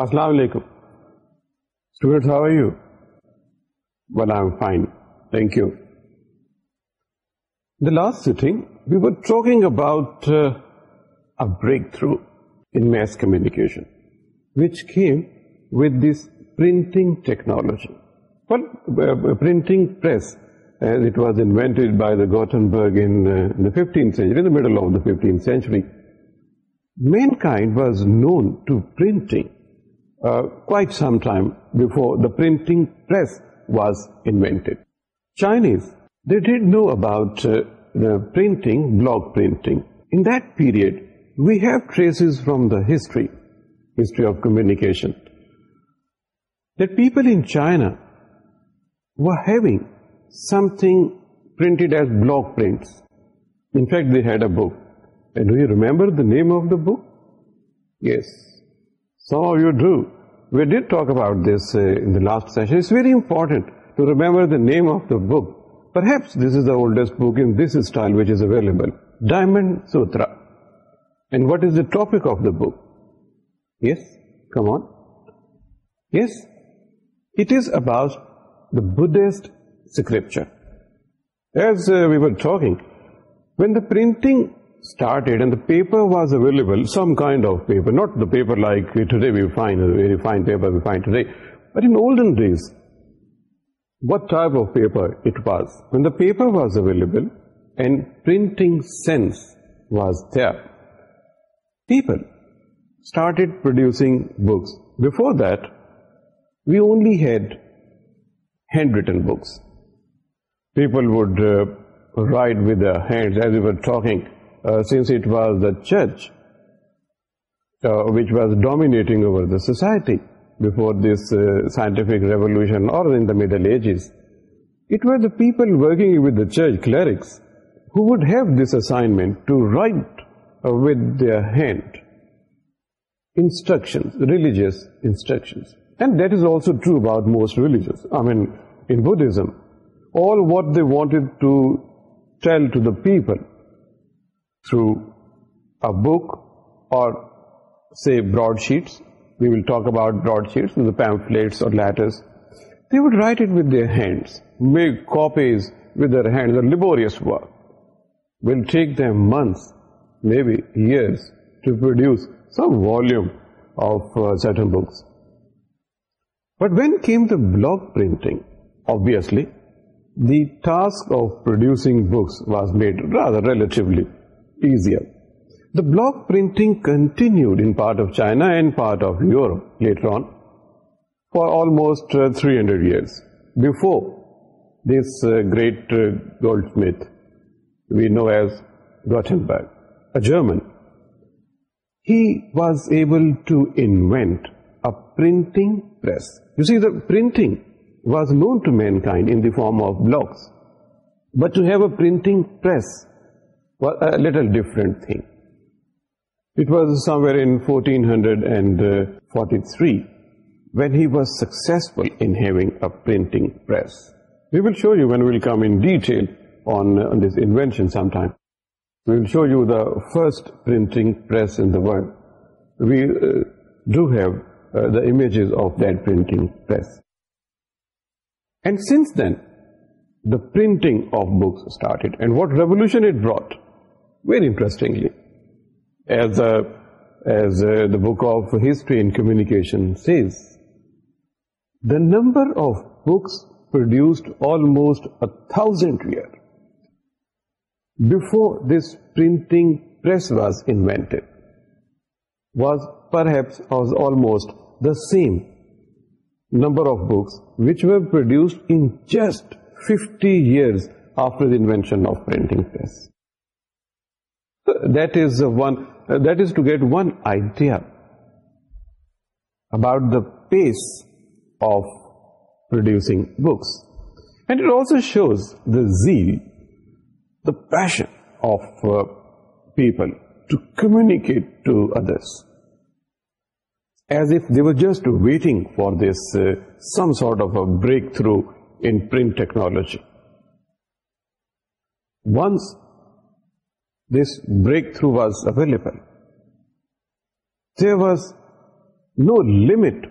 السلام علیکم how are you well I fine thank you the last we were talking about breakthrough mass communication which came 15th century, in the by the Gutenberg in mankind century known man printing Uh, quite some time before the printing press was invented. Chinese, they did know about uh, the printing, block printing. In that period, we have traces from the history of communication, that people in China were having something printed as block prints. In fact, they had a book. And do you remember the name of the book? Yes, some of you do. We did talk about this uh, in the last session. It's very important to remember the name of the book. Perhaps this is the oldest book in this style which is available. Diamond Sutra. And what is the topic of the book? Yes? Come on. Yes? It is about the Buddhist scripture. As uh, we were talking, when the printing paper was available some kind of paper not a like paper paper was available books before the lead handwriting books people would write with the hand as you were talking Uh, since it was the church uh, which was dominating over the society before this uh, scientific revolution or in the Middle Ages. It were the people working with the church, clerics, who would have this assignment to write with their hand instructions, religious instructions. And that is also true about most religions. I mean, in Buddhism, all what they wanted to tell to the people through book or block printing producing books was made relatively easier. The block printing continued in part of China and part of Europe later on for almost uh, 300 years before this uh, great uh, goldsmith we know as Gutenberg, a German. He was able to invent a printing press. You see, the printing was known to mankind in the form of blocks, but to have a printing press little different thing it was some one hundred and forty three we was successful show you when will detention first have the ages of denting and since then the printing of book art and what revolution Very interestingly, as the book of History and Communication says, the number of books produced almost 1,000 years before this printing press was invented was almost the same number of books which were produced in just 50 years after the invention of printing press. Uh, that is to get one idea about the pace of producing books. And it also shows the zeal, the passion of uh, people to communicate to others, as if they were just waiting for this uh, some sort of a breakthrough in print technology. Once this breakthrough was available. There was no limit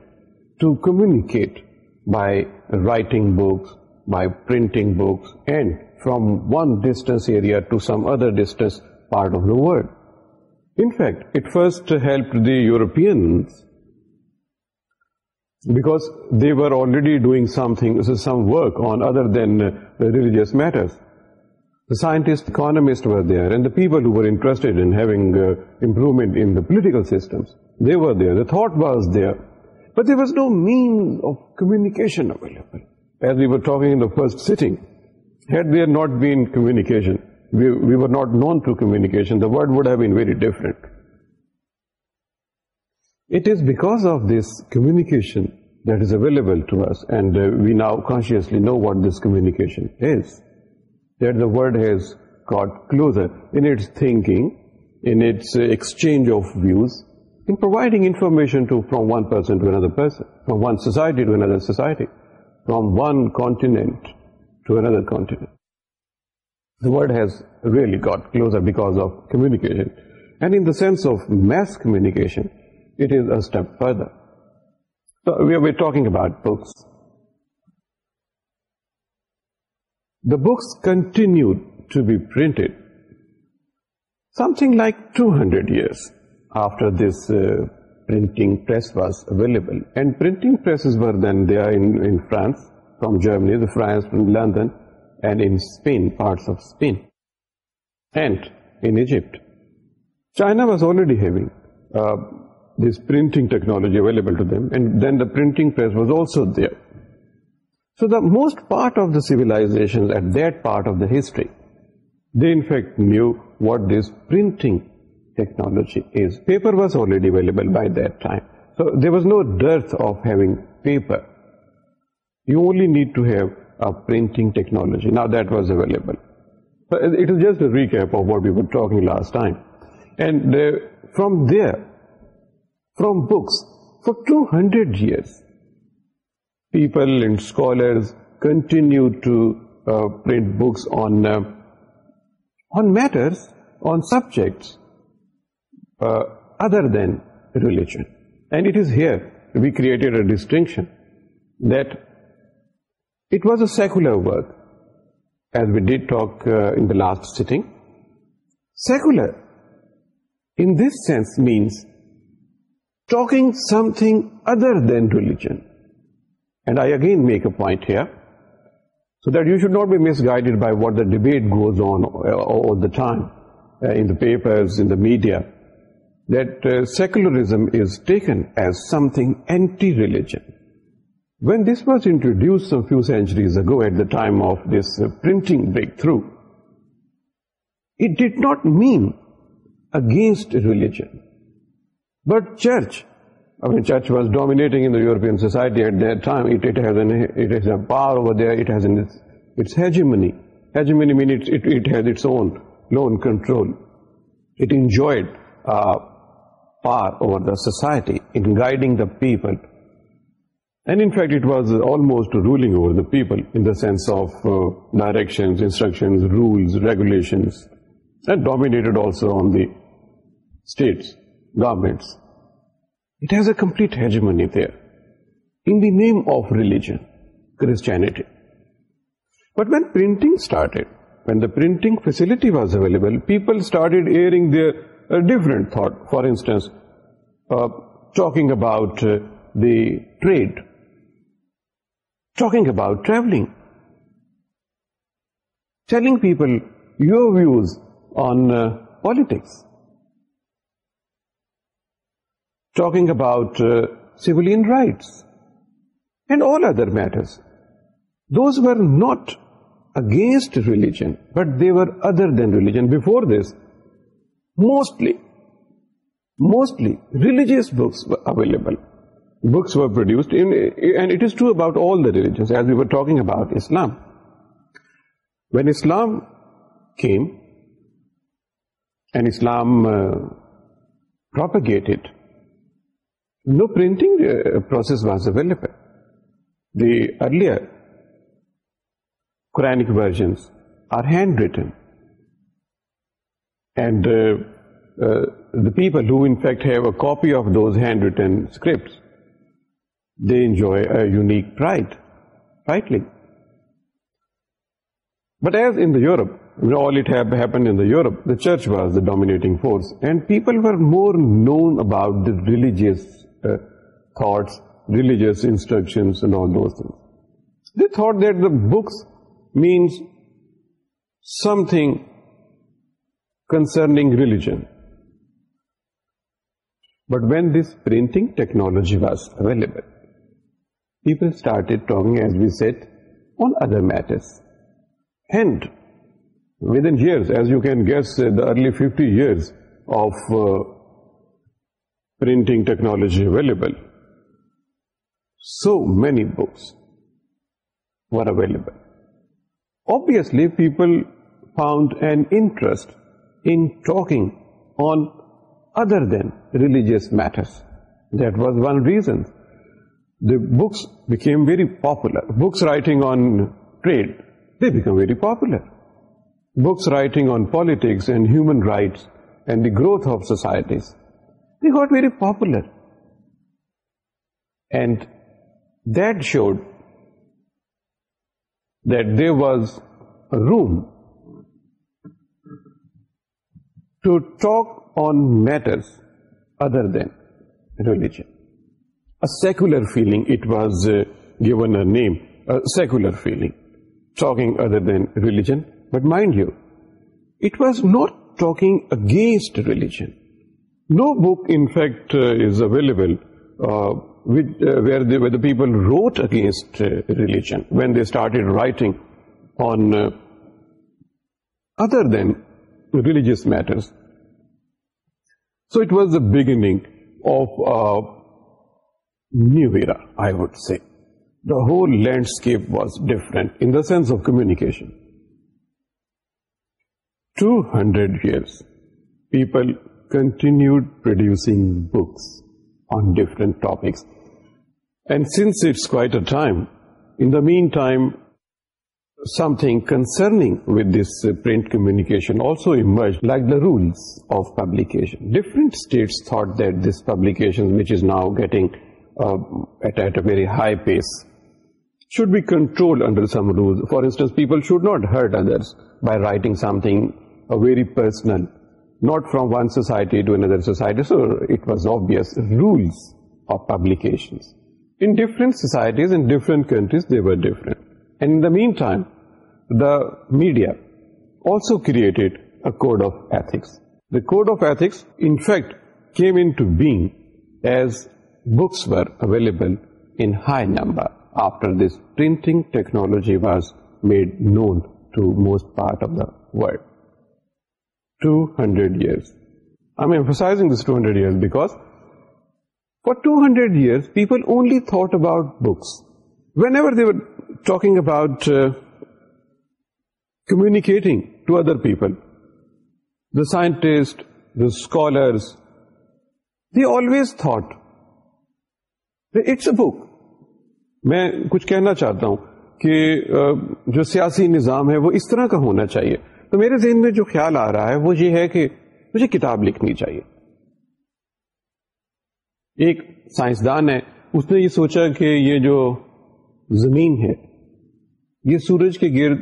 to communicate by writing books, by printing books, and from one distance area to some other distance part of the world. In fact, it first helped the Europeans because they were already doing some work on other than religious matters. Scientists must پیپلسٹروکلز know ma'am not big communication we are not known to communication very different is back of this communication that is available no what this communications ج آفزنگ information society from one continent and in sense of mass communication we are be talk about books the بس continue to be print something like two hundred years after this print was available France from Germany France from London and parts China was already technology available So the most part of the civilizations at that part of the history, they in fact knew what this printing technology is. Paper was already available by that time. So there was no dearth of having paper. You only need to have a printing technology. Now that was available. So it is just a recap of what we were talking last time. And uh, from there, from books, for 200 years, people and scholars continue to uh, print books uh, on matters, on subjects uh, other than religion. And it is here we created a distinction that it was a secular work, as we did talk in the last sitting. Secular, in this sense, means talking something other than religion. And I again make a point here, so that you should not be misguided by what the debate goes on uh, all the time uh, in the papers, in the media, that uh, secularism is taken as something anti-religion. When this was introduced some few centuries ago at the time of this printing breakthrough, it did not mean against religion. But church chain your society the society guiding the people was almost ruling over the people sense of direction rules regulations dominated of the states governments name of religion Christianity but waiting when the printing facility was available people hearing different thought for instance talk about the trade talk about travelling telling people your و politics talking about uh, civilian rights and all other matters. Those were not against religion, but they were other than religion. Before this, mostly religious books were available. Books were produced, and it is true about all the religions, as we were talking about Islam. When Islam came, and Islam uh, propagated, no printing uh, process was available. The earlier Quranic versions are handwritten, and uh, uh, the people who in fact have a copy of those handwritten scripts, they enjoy a unique pride, rightly. But as in the Europe, all it happened in the Europe, the church was the dominating force, and people were more known about the religious uh, thoughts, religious instructions and all those things. They thought that the books means something concerning religion. But when this printing technology was available, people started talking, as we said, on other matters. And within years, as you can guess, uh, the early 50 years of uh, printing technology available, so many books were available. Obviously, people found an interest in talking on other than religious matters. That was one reason. The books became very popular. Books writing on trade, they become very popular. Books writing on politics and human rights and the growth of societies, he got very popular, and that showed that there was room to talk on matters other than religion. A secular feeling, it was uh, given a name, a secular feeling, talking other than religion. But mind you, it was not talking against religion. No book, in fact, uh, is available uh, uh, where the people wrote against religion when they started writing on other than religious matters. So it was the beginning of new era, I would say. The whole landscape was different in the sense of communication. 200 years, people continue producing books topics and science mean some censoring with this print communication also like the rules different states now getting should be control rule for instance people should not hurt others something a very personal not from one society to another society. So it was obvious rules of publications. In different societies, in different countries, they were different. And in the meantime, the media also created a code of ethics. The code of ethics, in fact, came into being as books were available in high number after this printing technology was made known to most part of the world. Two hundred years I emphasizing two hundred year for two hundred years people only that other people the scientist the scholars they always thought the it's a book میں کچھ کہنا چاہتا ہوں کہ uh, جو سیاسی نظام ہے وہ اس طرح کا ہونا چاہیے تو میرے ذہن میں جو خیال آ رہا ہے وہ یہ ہے کہ مجھے کتاب لکھنی چاہیے ایک سائنسدان ہے اس نے یہ سوچا کہ یہ جو زمین ہے یہ سورج کے گرد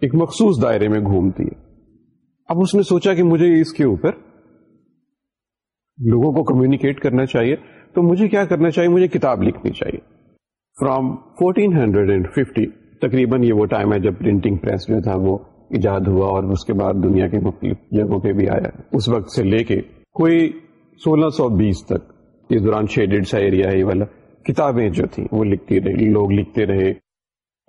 ایک مخصوص دائرے میں گھومتی ہے اب اس نے سوچا کہ مجھے اس کے اوپر لوگوں کو کمیونیکیٹ کرنا چاہیے تو مجھے کیا کرنا چاہیے مجھے کتاب لکھنی چاہیے from fourteen hundred and fifty تقریباً یہ وہ ٹائم ہے جب پرنٹنگ پریس جو تھا وہ ایجاد ہوا اور اس کے بعد دنیا کے مختلف جگہوں پہ بھی آیا اس وقت سے لے کے کوئی سولہ سو بیس تک اس دوران سا ایریا والا کتابیں جو تھیں وہ لکھتی رہی لوگ لکھتے رہے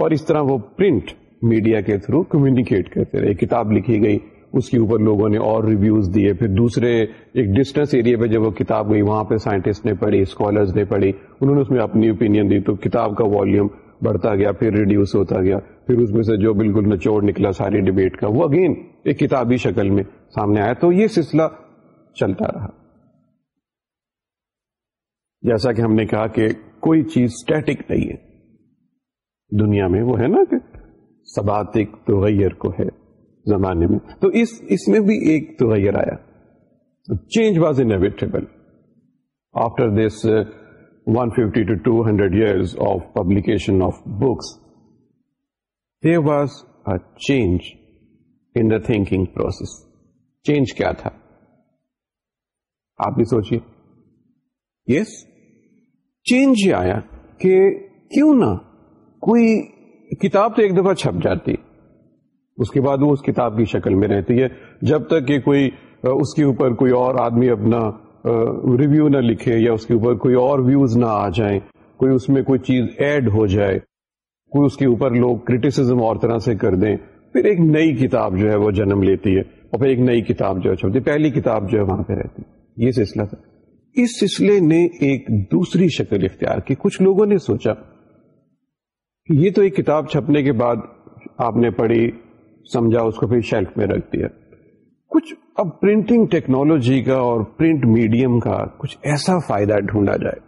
اور اس طرح وہ پرنٹ میڈیا کے تھرو کمیونیکیٹ کرتے رہے کتاب لکھی گئی اس کے اوپر لوگوں نے اور ریویوز دیے پھر دوسرے ایک ڈسٹینس ایریا پہ جب وہ کتاب گئی وہاں پہ سائنٹسٹ نے پڑھی اسکالرز نے پڑھی انہوں نے اس میں اپنی اوپینین دی تو کتاب کا والیوم بڑھتا گیا پھر ریڈیوس ہوتا گیا پھر اس میں سے جو بالکل نچوڑ نکلا ساری ڈیبیٹ کا وہ اگین ایک کتابی شکل میں سامنے آیا تو یہ سلسلہ چلتا رہا جیسا کہ ہم نے کہا کہ کوئی چیز اسٹیٹک نہیں ہے دنیا میں وہ ہے نا کہ سباتک کو ہے زمانے میں تو اس اس میں بھی ایک تغیر آیا change was inevitable after this one fifty to two hundred was of publication of books was process. Process change کیا تھا آپ بھی سوچیے یس چینج آیا کہ کیوں نہ کوئی کتاب تو ایک دفعہ چھپ جاتی اس کے بعد وہ اس کتاب کی شکل میں رہتی ہے جب تک کہ کوئی اس کے اوپر کوئی اور آدمی اپنا ریویو نہ لکھے یا اس کے اوپر کوئی اور ویوز نہ آ جائیں کوئی اس میں کوئی چیز ایڈ ہو جائے کوئی اس کے اوپر لوگ کریٹیسم اور طرح سے کر دیں پھر ایک نئی کتاب جو ہے وہ جنم لیتی ہے اور پھر ایک نئی کتاب جو ہے پہلی کتاب جو ہے وہاں پہ رہتی ہے یہ سلسلہ تھا اس سلسلے نے ایک دوسری شکل اختیار کی کچھ لوگوں نے سوچا یہ تو ایک کتاب چھپنے کے بعد آپ نے پڑھی سمجھا اس کو پھر شیلف میں رکھ دیا کچھ اب پرنٹنگ ٹیکنالوجی کا اور پرنٹ میڈیم کا کچھ ایسا فائدہ ڈھونڈا جائے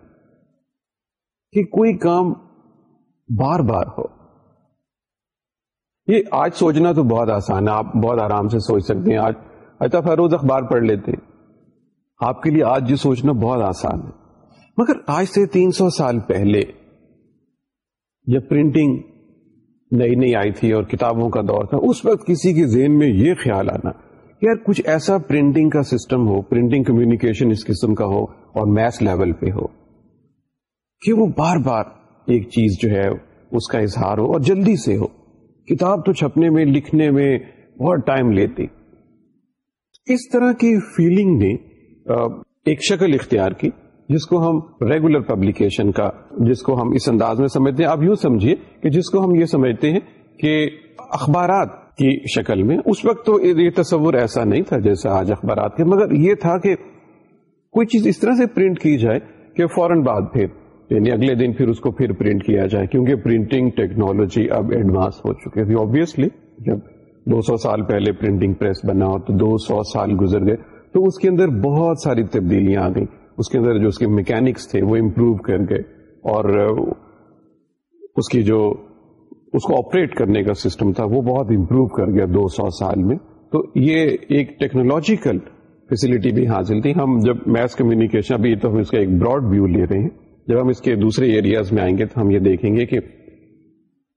کہ کوئی کام بار بار ہو یہ آج سوچنا تو بہت آسان ہے آپ بہت آرام سے سوچ سکتے ہیں آج اچھا فیروز اخبار پڑھ لیتے ہیں آپ کے لیے آج یہ سوچنا بہت آسان ہے مگر آج سے تین سو سال پہلے جب پرنٹنگ نئی نئی آئی تھی اور کتابوں کا دور تھا اس وقت کسی کے ذہن میں یہ خیال آنا یار کچھ ایسا پرنٹنگ کا سسٹم ہو پرنٹنگ کمیونیکیشن اس قسم کا ہو اور میس لیول پہ ہو کہ وہ بار بار ایک چیز جو ہے اس کا اظہار ہو اور جلدی سے ہو کتاب تو چھپنے میں لکھنے میں بہت ٹائم لیتی اس طرح کی فیلنگ نے ایک شکل اختیار کی جس کو ہم ریگولر پبلیکیشن کا جس کو ہم اس انداز میں سمجھتے ہیں آپ یوں سمجھیے کہ جس کو ہم یہ سمجھتے ہیں کہ اخبارات کی شکل میں اس وقت تو یہ تصور ایسا نہیں تھا جیسے آج اخبارات کے مگر یہ تھا کہ کوئی چیز اس طرح سے پرنٹ کی جائے کہ فوراً بعد پھر یعنی اگلے دن پھر اس کو پھر پرنٹ کیا جائے کیونکہ پرنٹنگ ٹیکنالوجی اب ایڈوانس ہو چکی تھی آبیسلی جب دو سو سال پہلے پرنٹنگ پریس بنا ہو تو دو سو سال گزر گئے تو اس کے اندر بہت ساری تبدیلیاں آ گئیں اس کے اندر جو اس کے میکینکس تھے وہ امپروو کر گئے اور اس کی جو اس کو آپریٹ کرنے کا سسٹم تھا وہ بہت امپروو کر گیا دو سو سال میں تو یہ ایک ٹیکنالوجیکل فیسلٹی بھی حاصل تھی ہم جب میس کمیونیکیشن ابھی تو ہم اس کا ایک براڈ ویو لے رہے ہیں جب ہم اس کے دوسرے ایریاز میں آئیں گے تو ہم یہ دیکھیں گے کہ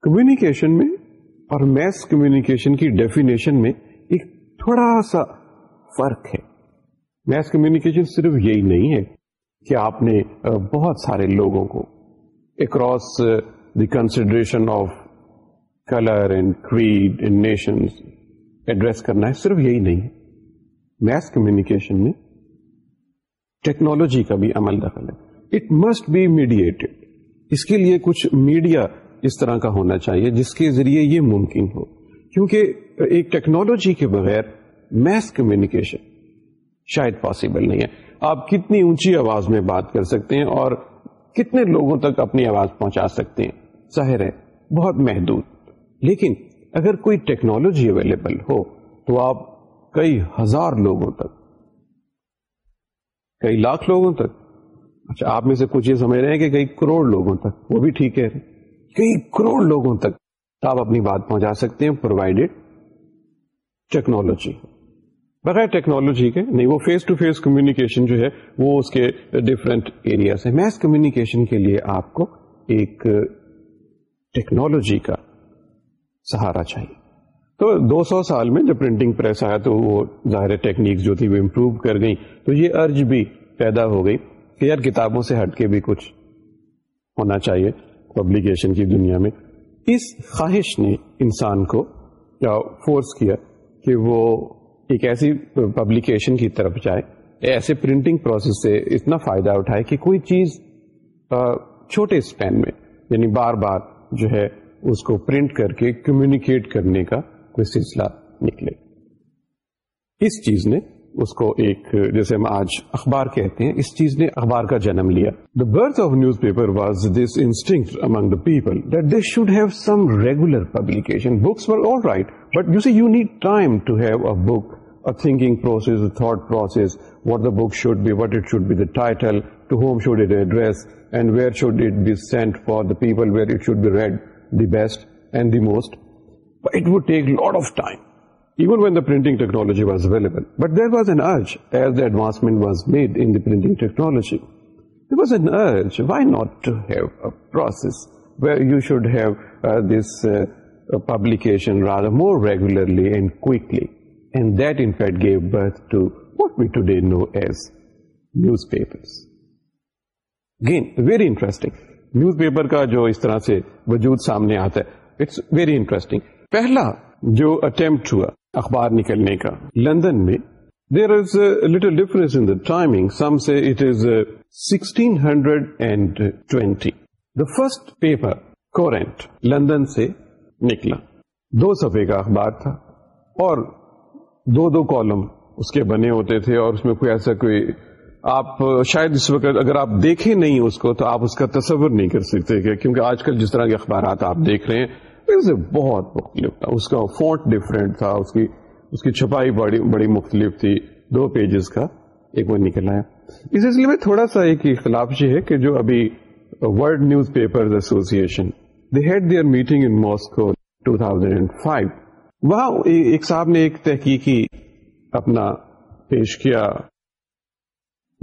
کمیونیکیشن میں اور میس کمیونیکیشن کی ڈیفینیشن میں ایک تھوڑا سا فرق ہے میس کمیونیکیشن صرف یہی نہیں ہے کہ آپ نے بہت سارے لوگوں کو across the consideration of colour and creed and nation address کرنا ہے صرف یہی نہیں ہے میس کمیونیکیشن میں ٹیکنالوجی کا بھی عمل دخل ہے اٹ مسٹ بی میڈیٹڈ اس کے لیے کچھ میڈیا اس طرح کا ہونا چاہیے جس کے ذریعے یہ ممکن ہو کیونکہ ایک ٹیکنالوجی کے بغیر میس کمیونیکیشن شاید پاسبل نہیں ہے آپ کتنی اونچی آواز میں بات کر سکتے ہیں اور کتنے لوگوں تک اپنی آواز پہنچا سکتے ہیں ظاہر ہے بہت محدود لیکن اگر کوئی ٹیکنالوجی اویلیبل ہو تو آپ کئی ہزار لوگوں تک کئی لاکھ لوگوں تک اچھا آپ میں سے کچھ یہ سمجھ رہے ہیں کہ کئی کروڑ لوگوں تک وہ بھی ٹھیک ہے کئی کروڑ لوگوں تک آپ اپنی بات پہنچا سکتے ہیں پرووائڈیڈ ٹیکنالوجی بغیر ٹیکنالوجی کے نہیں وہ فیس ٹو فیس کمیونیکیشن جو ہے وہ اس کے ڈفرینٹ ایریاز ہیں میس کمیونیکیشن کے لیے آپ کو ایک ٹیکنالوجی کا سہارا چاہیے تو دو سو سال میں جب پرنٹنگ پریس آیا تو وہ ظاہر ٹیکنیک جو تھی وہ امپروو کر گئی تو یہ ارج بھی پیدا ہو گئی کہ یار کتابوں سے ہٹ کے بھی کچھ ہونا چاہیے پبلیکیشن کی دنیا میں اس خواہش نے انسان کو فورس کیا کہ وہ ایک ایسی پبلیکیشن کی طرف جائے ایسے پرنٹنگ پروسیس سے اتنا فائدہ اٹھائے کہ کوئی چیز چھوٹے اسپین میں یعنی بار بار جو ہے اس کو پرنٹ کر کے کمیونیکیٹ کرنے کا کوئی سلسلہ نکلے اس چیز نے اس کو ایک جیسے ہم آج اخبار کہتے ہیں اس چیز نے اخبار کا جنم لیا the birth of newspaper was this insisting among the people that they should have some regular publication books for all right but you see you need time to have a book a thinking process, a thought process, what the book should be, what it should be, the title, to whom should it address, and where should it be sent for the people, where it should be read, the best and the most, but it would take a lot of time, even when the printing technology was available. But there was an urge, as the advancement was made in the printing technology, there was an urge, why not to have a process where you should have uh, this uh, publication rather more regularly and quickly. And that in fact gave birth to what we today know as newspapers. Again, very interesting. Newspaper کا جو اس طرح سے وجود سامنے آتا ہے it's very interesting پہلا جو اٹمپٹ ہوا اخبار نکلنے کا لندن میں there is little difference in timing some سے it is sixteen hundred and twenty the first paper Courant London سے نکلا دو صفحے کا اخبار تھا اور دو دو کالم اس کے بنے ہوتے تھے اور اس میں کوئی ایسا کوئی آپ شاید اس وقت اگر آپ دیکھے نہیں اس کو تو آپ اس کا تصور نہیں کر سکتے کیونکہ آج کل جس طرح کے اخبارات آپ دیکھ رہے ہیں اسے بہت مختلف تھا اس کا فونٹ ڈفرینٹ تھا اس کی اس کی چھپائی بڑی بڑی مختلف تھی دو پیجز کا ایک وہ نکل آیا اس سلسلے میں تھوڑا سا ایک اختلاف یہ ہے کہ جو ابھی world newspaper had their meeting in Moscow two thousand ایک فائیو وہاں صاحب نے ایک تحقیقی اپنا پیش کیا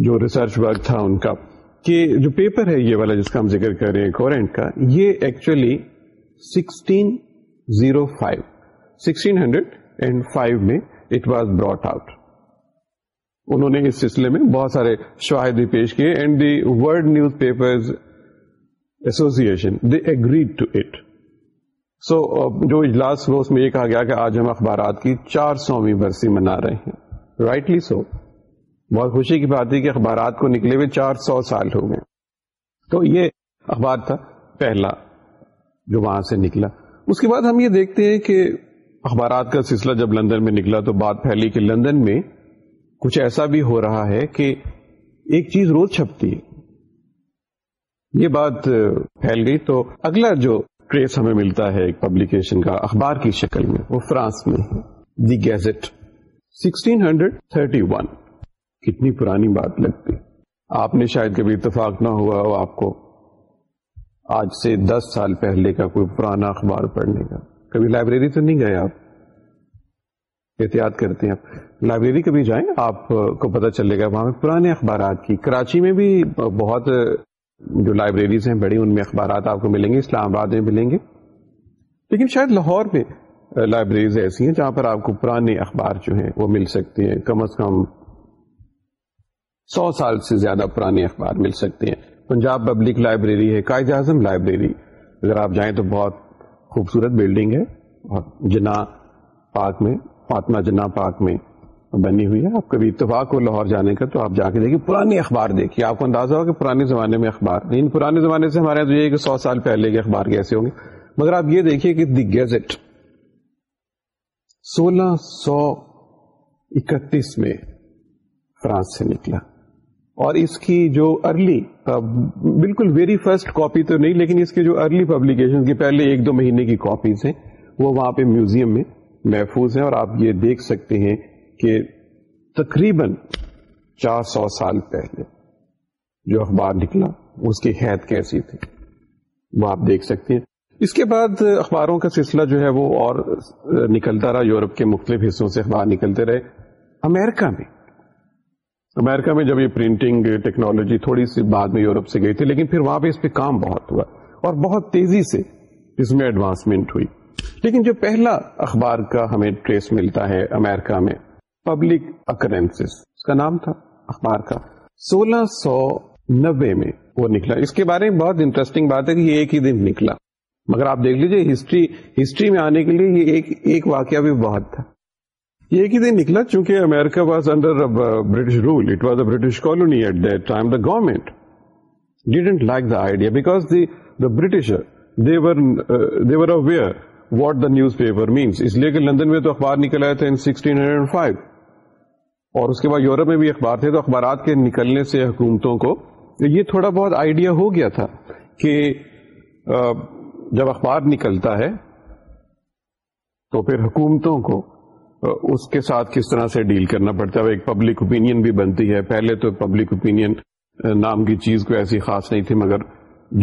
جو ریسرچ ورک تھا ان کا کہ جو پیپر ہے یہ والا جس کا ہم ذکر کر رہے ہیں کورینٹ کا یہ actually sixteen zero five sixteen hundred and five میں اس سلسلے میں بہت سارے شواہد بھی پیش کیے and the world news association they agreed to it so جو اجلاس ہوا اس میں یہ کہا گیا کہ آج ہم اخبارات کی چار سویں برسی منا رہے ہیں رائٹلی سو so. بہت خوشی کی بات ہے کہ اخبارات کو نکلے ہوئے چار سو سال ہو گئے تو یہ اخبار تھا پہلا جو وہاں سے نکلا اس کے بعد ہم یہ دیکھتے ہیں کہ اخبارات کا سلسلہ جب لندن میں نکلا تو بات پھیلی کہ لندن میں کچھ ایسا بھی ہو رہا ہے کہ ایک چیز روز چھپتی ہے یہ بات پھیل گئی تو اگلا جو کریز ہمیں ملتا ہے ایک پبلیکیشن کا اخبار کی شکل میں وہ فرانس میں دی گیزٹ 1631 کتنی پرانی بات لگتی آپ نے شاید کبھی اتفاق نہ ہوا ہو آپ کو آج سے دس سال پہلے کا کوئی پرانا اخبار پڑھنے کا کبھی لائبریری تو نہیں گئے آپ احتیاط کرتے ہیں آپ لائبریری کبھی جائیں آپ کو پتہ چلے گا وہاں پرانے اخبارات کی کراچی میں بھی بہت جو لائبریریز ہیں بڑی ان میں اخبارات آپ کو ملیں گے اسلام آباد میں ملیں گے لیکن شاید لاہور میں لائبریریز ایسی ہیں جہاں پر آپ کو پرانے اخبار جو ہیں وہ مل سکتے ہیں کم از کم سو سال سے زیادہ پرانے اخبار مل سکتے ہیں پنجاب پبلک لائبریری ہے قائد اعظم لائبریری اگر آپ جائیں تو بہت خوبصورت بلڈنگ ہے اور جنا پارک میں فاطمہ جنا پارک میں بنی ہوئی ہے آپ کبھی اتفاق ہو لاہور جانے کا تو آپ جا کے دیکھیے پرانے اخبار دیکھیے آپ کو اندازہ ہوگا کہ پرانے زمانے میں اخبار نہیں پرانے زمانے سے ہمارے یہاں تو یہ کہ سو سال پہلے کے اخبار کیسے ہوں گے مگر آپ یہ دیکھیے کہ دی گیزٹ سولہ سو اکتیس میں فرانس سے نکلا اور اس کی جو ارلی uh, بالکل ویری فرسٹ کاپی تو نہیں لیکن اس کے جو ارلی پبلیکیشن کی پہلے ایک دو مہینے کی کاپیز ہیں وہ وہاں پہ میوزیم میں محفوظ ہیں اور آپ یہ دیکھ سکتے ہیں کہ تقریباً چار سو سال پہلے جو اخبار نکلا اس کی حید کیسی تھی وہ آپ دیکھ سکتے ہیں اس کے بعد اخباروں کا سلسلہ جو ہے وہ اور نکلتا رہا یورپ کے مختلف حصوں سے اخبار نکلتے رہے امریکہ میں امیرکا میں جب یہ پرنٹنگ ٹیکنالوجی تھوڑی سی بعد میں یورپ سے گئی تھی لیکن پھر وہاں پہ اس پہ کام بہت ہوا اور بہت تیزی سے اس میں ایڈوانسمنٹ ہوئی لیکن جو پہلا اخبار کا ہمیں ٹریس ملتا ہے امیرکا میں پبلک اکرنس اس کا نام تھا اخبار کا سولہ سو نبے میں وہ نکلا اس کے بارے میں بہت انٹرسٹنگ بات ہے کہ یہ ایک ہی دن نکلا مگر آپ دیکھ لیجیے ہسٹری ہسٹری میں آنے کے لیے یہ ایک ایک واقعہ بھی بہت تھا ایک ہی دن نکلا چونکہ America was under British rule it was a British colony at the government didn't like the idea because the British aware what newspaper means اس لیے کہ لندن میں تو اخبار نکل آئے تھے ان oh اور اس کے بعد یورپ میں بھی اخبار تھے تو اخبارات کے نکلنے سے حکومتوں کو یہ تھوڑا بہت آئیڈیا ہو گیا تھا کہ uh, جب اخبار نکلتا ہے تو پھر حکومتوں کو اس کے ساتھ کس طرح سے ڈیل کرنا پڑتا ہے ایک پبلک اوپینین بھی بنتی ہے پہلے تو پبلک اوپینین نام کی چیز کو ایسی خاص نہیں تھی مگر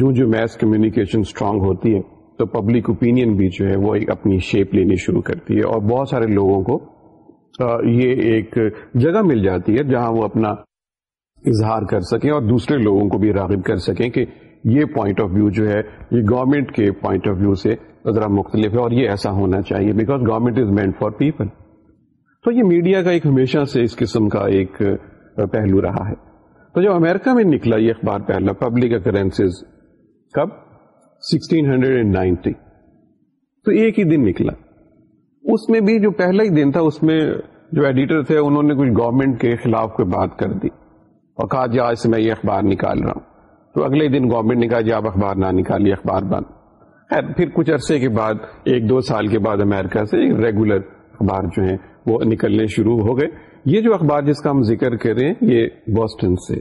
جو جو میس کمیونیکیشن اسٹرانگ ہوتی ہے تو پبلک اوپینین بھی جو ہے وہ اپنی شیپ لینی شروع کرتی ہے اور بہت سارے لوگوں کو یہ ایک جگہ مل جاتی ہے جہاں وہ اپنا اظہار کر سکیں اور دوسرے لوگوں کو بھی راغب کر سکیں کہ یہ پوائنٹ آف ویو جو ہے یہ گورنمنٹ کے پوائنٹ آف ویو سے ذرا مختلف ہے اور یہ ایسا ہونا چاہیے because government is meant for people تو یہ میڈیا کا ایک ہمیشہ سے اس قسم کا ایک پہلو رہا ہے تو جب امریکہ میں نکلا یہ اخبار پہلا پہلا پبلک کب 1690 تو ایک ہی ہی دن دن نکلا اس اس میں میں بھی جو جو تھا ایڈیٹر تھے انہوں نے کچھ گورنمنٹ کے خلاف کوئی بات کر دی اور کہا جی آج سے میں یہ اخبار نکال رہا ہوں تو اگلے دن گورنمنٹ نے کہا جی آپ اخبار نہ نکالی اخبار بند پھر کچھ عرصے کے بعد ایک دو سال کے بعد امریکہ سے ریگولر اخبار جو ہیں وہ نکلنے شروع ہو گئے یہ جو اخبار جس کا ہم ذکر کریں یہ بوسٹن سے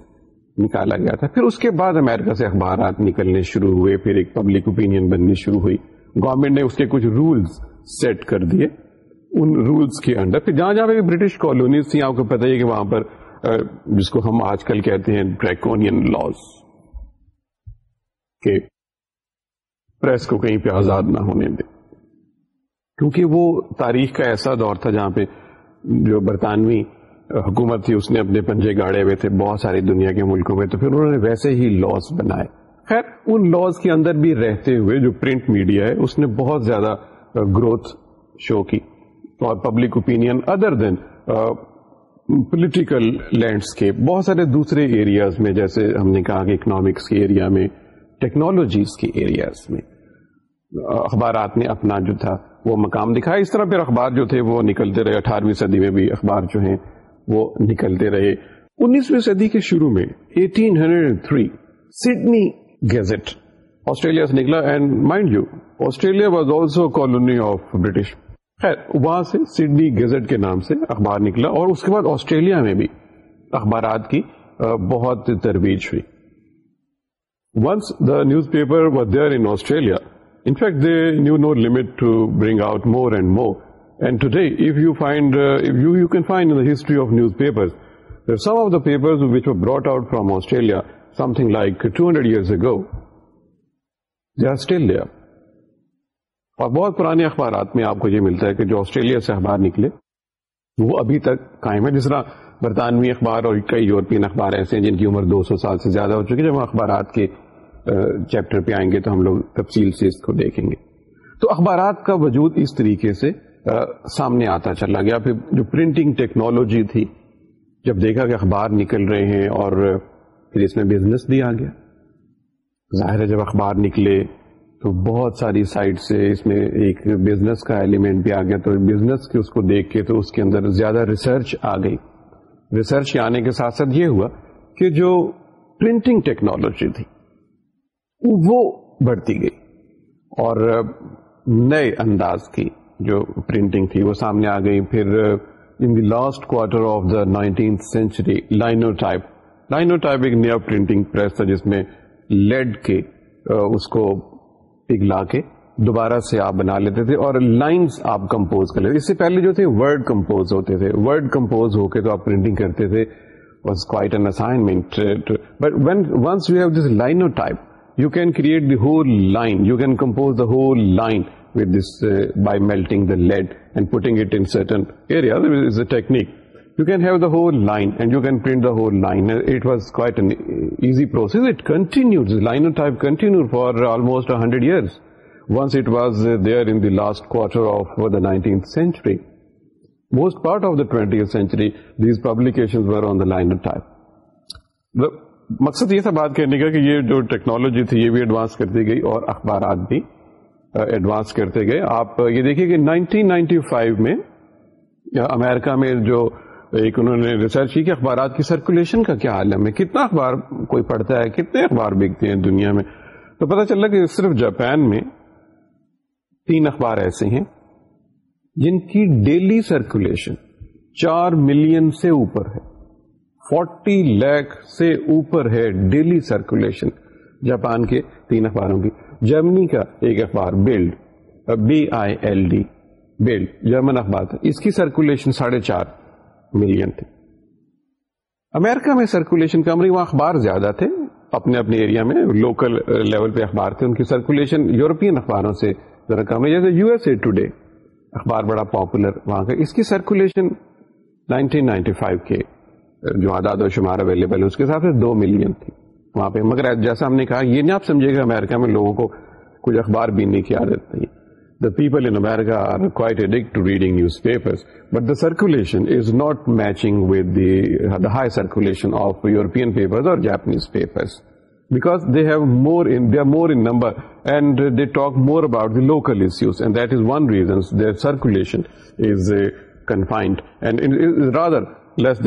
نکالا گیا تھا پھر اس کے بعد امریکہ سے اخبارات نکلنے شروع ہوئے پھر ایک پبلک اوپینین بننی شروع ہوئی گورنمنٹ نے اس کے کچھ رولز سیٹ کر دیے ان رولز کے انڈر پھر جہاں جہاں پہ برٹش کالونیز تھیں آپ کو پتا ہی ہے کہ وہاں پر جس کو ہم آج کل کہتے ہیں کہ پریس کو کہیں پہ آزاد نہ ہونے دیں کیونکہ وہ تاریخ کا ایسا دور تھا جہاں پہ جو برطانوی حکومت تھی اس نے اپنے پنجے گاڑے ہوئے تھے بہت ساری دنیا کے ملکوں میں تو پھر انہوں نے ویسے ہی لاس بنائے خیر ان لاس کے اندر بھی رہتے ہوئے جو پرنٹ میڈیا ہے اس نے بہت زیادہ گروتھ شو کی اور public opinion other than political landscape بہت سارے دوسرے ایریاز میں جیسے ہم نے کہا کہ اکنامکس کے ایریا میں ٹیکنالوجیز کے ایریاز میں اخبارات نے اپنا جو تھا وہ مقام دکھایا اس طرح پھر اخبار جو تھے وہ نکلتے رہے اٹھارہویں صدی میں بھی اخبار جو ہیں وہ نکلتے رہے انیسویں صدی کے شروع میں 1803 hundred three Sydney Gazette Australia سے نکلا and mind you Australia was also colony of British خیر وہاں سے سڈنی گیزٹ کے نام سے اخبار نکلا اور اس کے بعد آسٹریلیا میں بھی اخبارات کی بہت ترویج ہوئی once the newspaper there in Australia knew no limit out more and more and today are go there. اور بہت پرانے اخبارات میں آپ کو یہ ملتا ہے کہ جو آسٹریلیا سے اخبار نکلے وہ ابھی تک قائم ہے جس طرح برطانوی اخبار اور کئی یورپین اخبار ایسے ہیں جن کی عمر دو سو سال سے زیادہ ہو چکی ہے جب اخبارات کے چیپٹر پہ آئیں گے تو ہم لوگ تفصیل سے اس کو دیکھیں گے تو اخبارات کا وجود اس طریقے سے سامنے آتا چلا گیا پھر جو پرنٹنگ ٹیکنالوجی تھی جب دیکھا کہ اخبار نکل رہے ہیں اور پھر اس میں بزنس بھی آ گیا ظاہر ہے جب اخبار نکلے تو بہت ساری سائٹ سے اس میں ایک بزنس کا ایلیمنٹ بھی آ گیا تو بزنس کے اس کو دیکھ کے تو اس کے اندر زیادہ ریسرچ آ گئی ریسرچ آنے کے ساتھ ساتھ یہ ہوا کہ جو پرنٹنگ ٹیکنالوجی تھی وہ بڑھتی گئی اور نئے انداز کی جو پرنٹنگ تھی وہ سامنے آ گئی پھر in the last quarter of the nineteenth century Linotype Linotype ایک نیا پرنٹنگ پریس تھا جس میں لیڈ کے اس کو پگلا کے دوبارہ سے آپ بنا لیتے تھے اور لائنز آپ کمپوز کر لیتے اس سے پہلے جو تھے ورڈ کمپوز ہوتے تھے ورڈ کمپوز ہو کے تو آپ پرنٹنگ کرتے تھے was quite an assignment but you have this Linotype you can create the whole line you can compose the line سینچریشن مقصد یہ تھا بات کرنے کا کہ یہ جو ٹیکنالوجی تھی یہ بھی ایڈوانس کرتی گئی اور اخبارات بھی ایڈوانس کرتے گئے آپ یہ دیکھیے کہ نائنٹین نائنٹی فائیو میں امریکہ میں جو ایک انہوں نے ریسرچ کی کہ اخبارات کی سرکولیشن کا کیا عالم ہے کتنا اخبار کوئی پڑھتا ہے کتنے اخبار بکتے ہیں دنیا میں تو پتہ چل رہا کہ صرف جاپان میں تین اخبار ایسے ہیں جن کی ڈیلی سرکولیشن چار ملین سے اوپر ہے فورٹی لیک سے اوپر ہے ڈیلی سرکولیشن جاپان کے تین اخباروں کی جرمنی کا ایک اخبار Bild B I L D Bild German اخبار تھا اس کی سرکولیشن ساڑھے چار ملین تھی امریکہ میں سرکولیشن کم رہی وہاں اخبار زیادہ تھے اپنے اپنے ایریا میں لوکل لیول پہ اخبار تھے ان کی سرکولیشن یورپین اخباروں سے ذرا کم ہے جیسے یو ایس اے ٹوڈے اخبار بڑا پاپولر وہاں کا اس کی سرکولیشن فائیو کے جو اعداد و شمار اویلیبل ہے اس کے حساب سے دو ملین تھی وہاں پہ مگر جیسا ہم نے کہا یہ نہیں آپ سمجھے گا امریکہ میں لوگوں کو کچھ اخبار بیننے کی عادت نہیں the people in America are quite addict to reading news papers but the circulation is not matching with the the high circulation of European papers or Japanese papers because they have more they are more in number and they talk more about the local issues and that is one reason their circulation is confined and rather less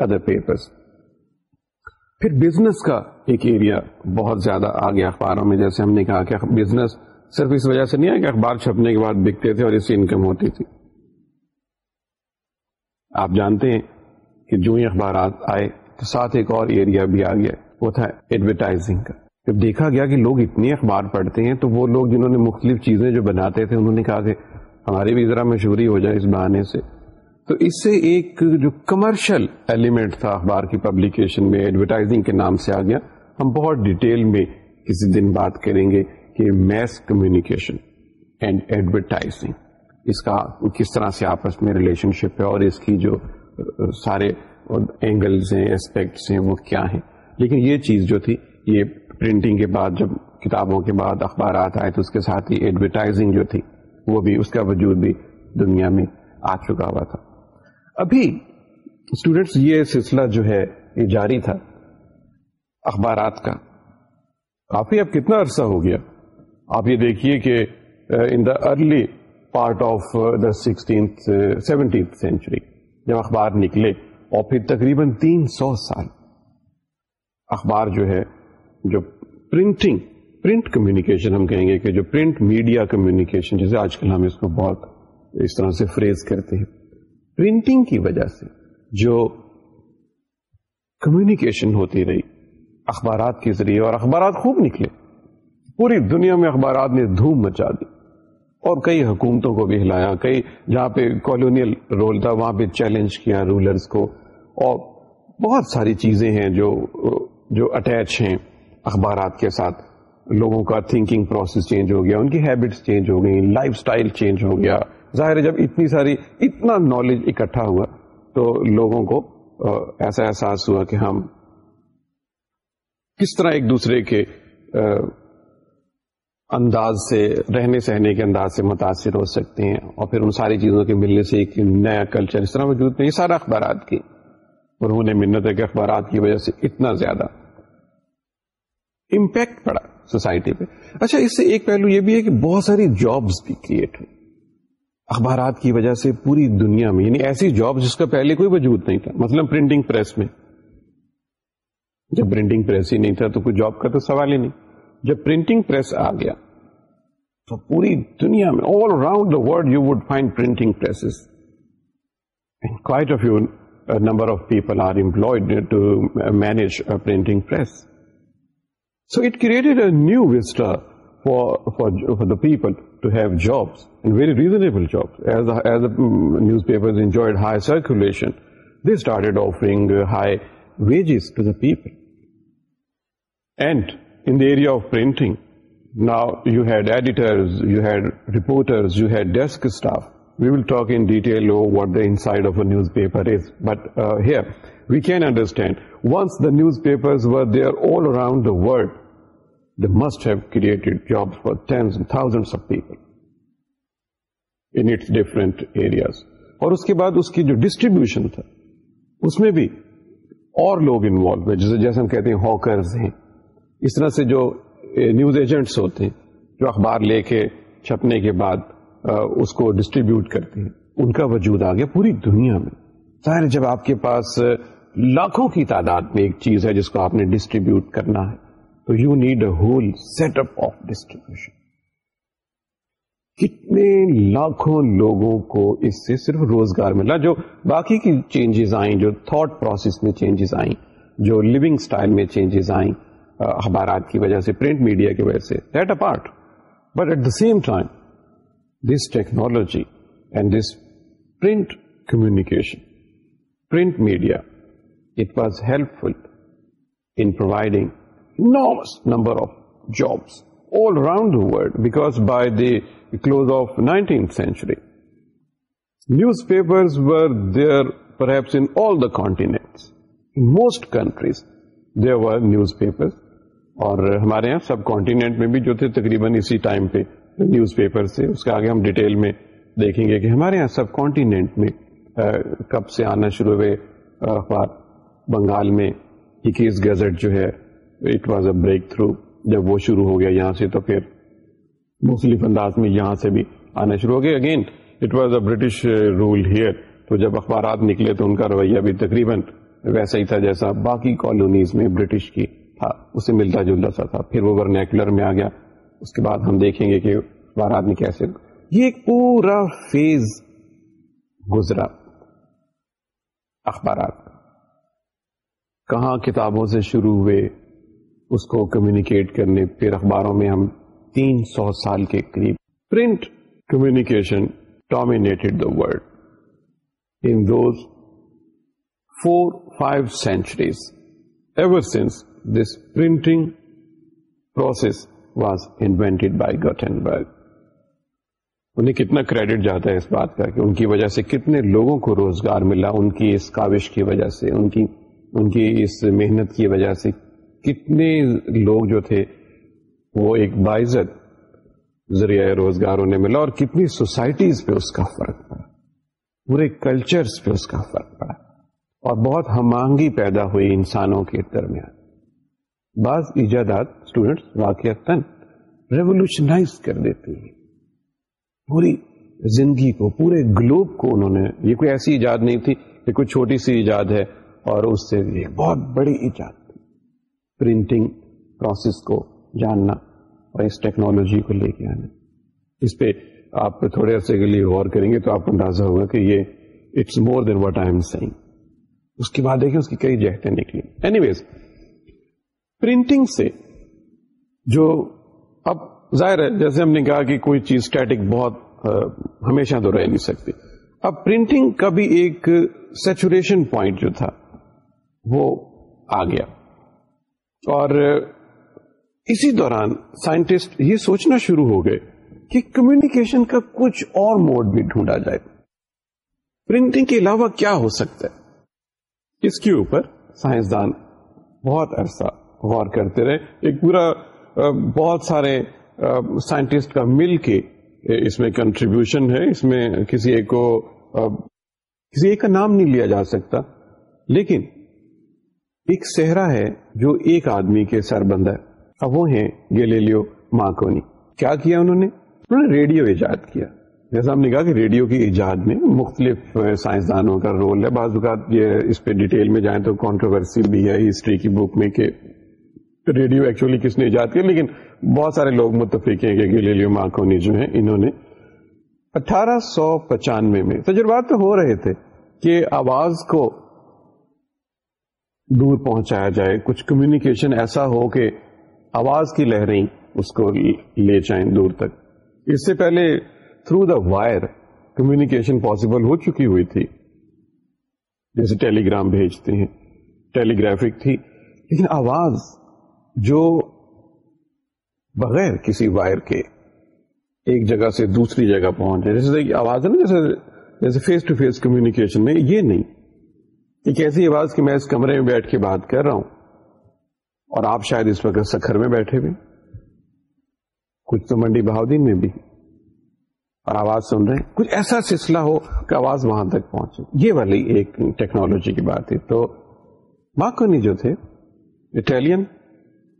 other papers کا ایک area بہت زیادہ آ گیا اخباروں میں جیسے ہم نے کہا کہ بزنس صرف اس وجہ سے نہیں ہے کہ اخبار چھپنے کے بعد بکتے تھے اور اس سے انکم ہوتی تھی آپ جانتے ہیں کہ جو ہی اخبارات آئے تو ساتھ ایک اور ایریا بھی آ گیا وہ تھا ایڈورٹائزنگ کا جب دیکھا گیا کہ لوگ اتنے اخبار پڑھتے ہیں تو وہ لوگ جنہوں نے مختلف چیزیں جو بناتے تھے انہوں نے کہا کہ ہماری بھی ذرا مشہوری ہو جائے اس بہانے سے تو اس سے ایک جو کمرشل ایلیمنٹ تھا اخبار کی پبلیکیشن میں ایڈورٹائزنگ کے نام سے آ گیا ہم بہت ڈیٹیل میں کسی دن بات کریں گے کہ میس کمیونیکیشن اینڈ ایڈورٹائزنگ اس کا کس طرح سے آپس میں ریلیشن شپ ہے اور اس کی جو سارے اینگلز ہیں اسپیکٹس ہیں وہ کیا ہیں لیکن یہ چیز جو تھی یہ پرنٹنگ کے بعد جب کتابوں کے بعد اخبارات آئے تو اس کے ساتھ ہی ایڈورٹائزنگ جو تھی وہ بھی اس کا وجود بھی دنیا میں آ چکا ہوا تھا ابھی اسٹوڈینٹس یہ سلسلہ جو ہے یہ جاری تھا اخبارات کا کافی اب کتنا عرصہ ہو گیا آپ یہ دیکھیے کہ in the early part of the sixteenth seventeenth century جب اخبار نکلے اور پھر تقریباً تین سو سال اخبار جو ہے جو پرنٹنگ پرنٹ کمیونیکیشن ہم کہیں گے کہ جو پرنٹ میڈیا کمیونیکیشن جیسے آج کل ہم اس کو بہت اس طرح سے فریز کرتے ہیں پرنٹنگ کی وجہ سے جو کمیونیکیشن ہوتی رہی اخبارات کے ذریعے اور اخبارات خوب نکلے پوری دنیا میں اخبارات نے دھوم مچا دی اور کئی حکومتوں کو بھی ہلایا کئی جہاں پہ کالونیل رول تھا وہاں پہ چیلنج کیا رولرز کو اور بہت ساری چیزیں ہیں جو جو اٹیچ ہیں اخبارات کے ساتھ لوگوں کا تھنکنگ پروسیس چینج ہو گیا ان کی ہیبٹس چینج ہو گئی لائف سٹائل چینج ہو گیا ظاہر ہے جب اتنی ساری اتنا نالج اکٹھا ہوا تو لوگوں کو ایسا احساس ہوا کہ ہم کس طرح ایک دوسرے کے انداز سے رہنے سہنے کے انداز سے متاثر ہو سکتے ہیں اور پھر ان ساری چیزوں کے ملنے سے ایک نیا کلچر اس طرح موجود نہیں سارا اخبارات کی اور انہوں نے منت ہے کہ اخبارات کی وجہ سے اتنا زیادہ امپیکٹ پڑا سوسائٹی پہ اچھا اس سے ایک پہلو یہ بھی ہے کہ بہت ساری جابس بھی کریٹ ہوئی اخبارات کی وجہ سے پوری دنیا میں یعنی ایسی جاب جس کا پہلے کوئی وجود نہیں تھا مطلب پرنٹنگ پریس میں جب پرنٹنگ پریس ہی نہیں تھا تو کوئی جاب کا تو سوال ہی نہیں جب پرنٹنگ پریس آ گیا تو پوری دنیا میں all around the you would find printing quite of you number of people are employed to manage printing press so it created a new vista for the people to have jobs, and very reasonable jobs. As the mm, newspapers enjoyed high circulation, they started offering uh, high wages to the people. And in the area of printing, now you had editors, you had reporters, you had desk staff. We will talk in detail over what the inside of a newspaper is. But uh, here, we can understand, once the newspapers were there all around the world, must had job for ten thousand of people in front areas اور اس کے بعد اس کی جو distribution تھا اس میں بھی اور لوگ انوالو ہیں جیسے جیسے ہم کہتے ہیں ہاکرز ہیں اس طرح سے جو نیوز ایجنٹس ہوتے ہیں جو اخبار لے کے چھپنے کے بعد اس کو ڈسٹریبیوٹ کرتے ہیں ان کا وجود آ گیا پوری دنیا میں ظاہر جب آپ کے پاس لاکھوں کی تعداد میں ایک چیز ہے جس کو آپ نے ڈسٹریبیوٹ کرنا ہے تو you need a whole set up of distribution کتنے لاکھوں لوگوں کو اس سے صرف روزگار ملا جو باقی کی چینجز آئیں جو تھاٹ پروسیس میں چینجز آئیں جو لوگ اسٹائل میں چینجز آئیں اخبارات کی وجہ سے پرنٹ میڈیا کی وجہ سے that a part but at the same time this technology and this print communication print media it was helpful in providing enormous number of jobs all around the world because by the close of 19th century, newspapers were there perhaps in all the continents. In most countries, there were newspapers. اور ہمارے یہاں سب content میں بھی جو تھے تقریباً اسی time پہ نیوز پیپر سے اس کے آگے ہم ڈیٹیل میں دیکھیں گے کہ ہمارے یہاں سب کانٹینینٹ میں کب سے آنا شروع ہوئے اخبار بنگال میں گزٹ جو ہے it was a breakthrough جب وہ شروع ہو گیا یہاں سے تو پھر مختلف انداز میں یہاں سے بھی آنا شروع ہو گیا again it was a British rule here تو جب اخبارات نکلے تو ان کا رویہ بھی تقریباً ویسا ہی تھا جیسا باقی کالونیز میں برٹش کی تھا اسے ملتا جلتا سا تھا پھر وہ ورنیکولر میں آ گیا اس کے بعد ہم دیکھیں گے کہ اخبارات نے کیسے یہ ایک پورا فیز گزرا اخبارات کہاں کتابوں سے شروع ہوئے اس کو کمیونیکیٹ کرنے پھر اخباروں میں ہم تین سو سال کے قریب print communication dominated the world in those four five centuries ever since this printing process was invented by Gutenberg انہیں کتنا کریڈٹ جاتا ہے اس بات کا کہ ان کی وجہ سے کتنے لوگوں کو روزگار ملا ان کی اس کاوش کی وجہ سے ان ان کی کی اس محنت کی وجہ سے کتنے لوگ جو تھے وہ ایک باعزت ذریعہ روزگار انہیں ملا اور کتنی سوسائٹیز پہ اس کا فرق پڑا پورے کلچرز پہ اس کا فرق پڑا اور بہت ہمانگی پیدا ہوئی انسانوں کے درمیان بعض ایجادات اسٹوڈینٹس واقع ریولیوشنائز کر دیتی ہیں پوری زندگی کو پورے گلوب کو انہوں نے یہ کوئی ایسی ایجاد نہیں تھی یہ کوئی چھوٹی سی ایجاد ہے اور اس سے بہت بڑی ایجاد پرنٹنگ پروسیس کو جاننا اور اس ٹیکنالوجی کو لے کے آنا اس پہ آپ تھوڑے عرصے کے لیے غور کریں گے تو آپ کو اندازہ ہوگا کہ یہ it's more than I am saying اس کے بعد دیکھیں اس کی کئی جہتیں نکلی اینی ویز پرنٹنگ سے جو اب ظاہر ہے جیسے ہم نے کہا کہ کوئی چیز اسٹیٹک بہت ہمیشہ تو رہ نہیں سکتی اب پرنٹنگ کا بھی ایک سیچوریشن پوائنٹ جو تھا وہ آ گیا اور اسی دوران سائنٹسٹ یہ سوچنا شروع ہو گئے کہ کمیونیکیشن کا کچھ اور موڈ بھی ڈھونڈا جائے پرنٹنگ کے علاوہ کیا ہو سکتا ہے اس کے اوپر سائنسدان بہت عرصہ غور کرتے رہے ایک پورا بہت سارے سائنٹسٹ کا مل کے اس میں کنٹریبیوشن ہے اس میں کسی ایک کو کسی ایک کا نام نہیں لیا جا سکتا لیکن ایک صحرا ہے جو ایک آدمی کے سر بند ہے اب وہ ہیں گلیلو ماکونی کیا کیا انہوں نے انہوں نے ریڈیو ایجاد کیا جیسا ہم نے کہا کہ ریڈیو کی ایجاد میں مختلف سائنسدانوں کا رول ہے بعض اوقات یہ اس پہ ڈیٹیل میں جائیں تو کانٹروورسی بھی ہے ہسٹری کی بک میں کہ ریڈیو ایکچولی کس نے ایجاد کیا لیکن بہت سارے لوگ متفق ہیں کہ گلیلو ماکونی جو ہیں انہوں نے اٹھارہ سو پچانوے میں تجربات تو ہو رہے تھے کہ آواز کو دور پہنچایا جائے کچھ کمیونیکیشن ایسا ہو کہ آواز کی لہریں اس کو لے جائیں دور تک اس سے پہلے through the wire communication possible ہو چکی ہوئی تھی جیسے ٹیلی گرام بھیجتے ہیں ٹیلی گرافک تھی لیکن آواز جو بغیر کسی وائر کے ایک جگہ سے دوسری جگہ پہنچ جائے جیسے آواز ہے نا جیسے جیسے فیس ٹو فیس کمیونیکیشن میں یہ نہیں ایک ایسی آواز کہ میں اس کمرے میں بیٹھ کے بات کر رہا ہوں اور آپ شاید اس وقت سکھر میں بیٹھے ہوئے کچھ تو منڈی بہادین میں بھی اور آواز سن رہے ہیں کچھ ایسا سلسلہ ہو کہ آواز وہاں تک پہنچے یہ والی ایک ٹیکنالوجی کی بات ہے تو ماکونی جو تھے اٹالین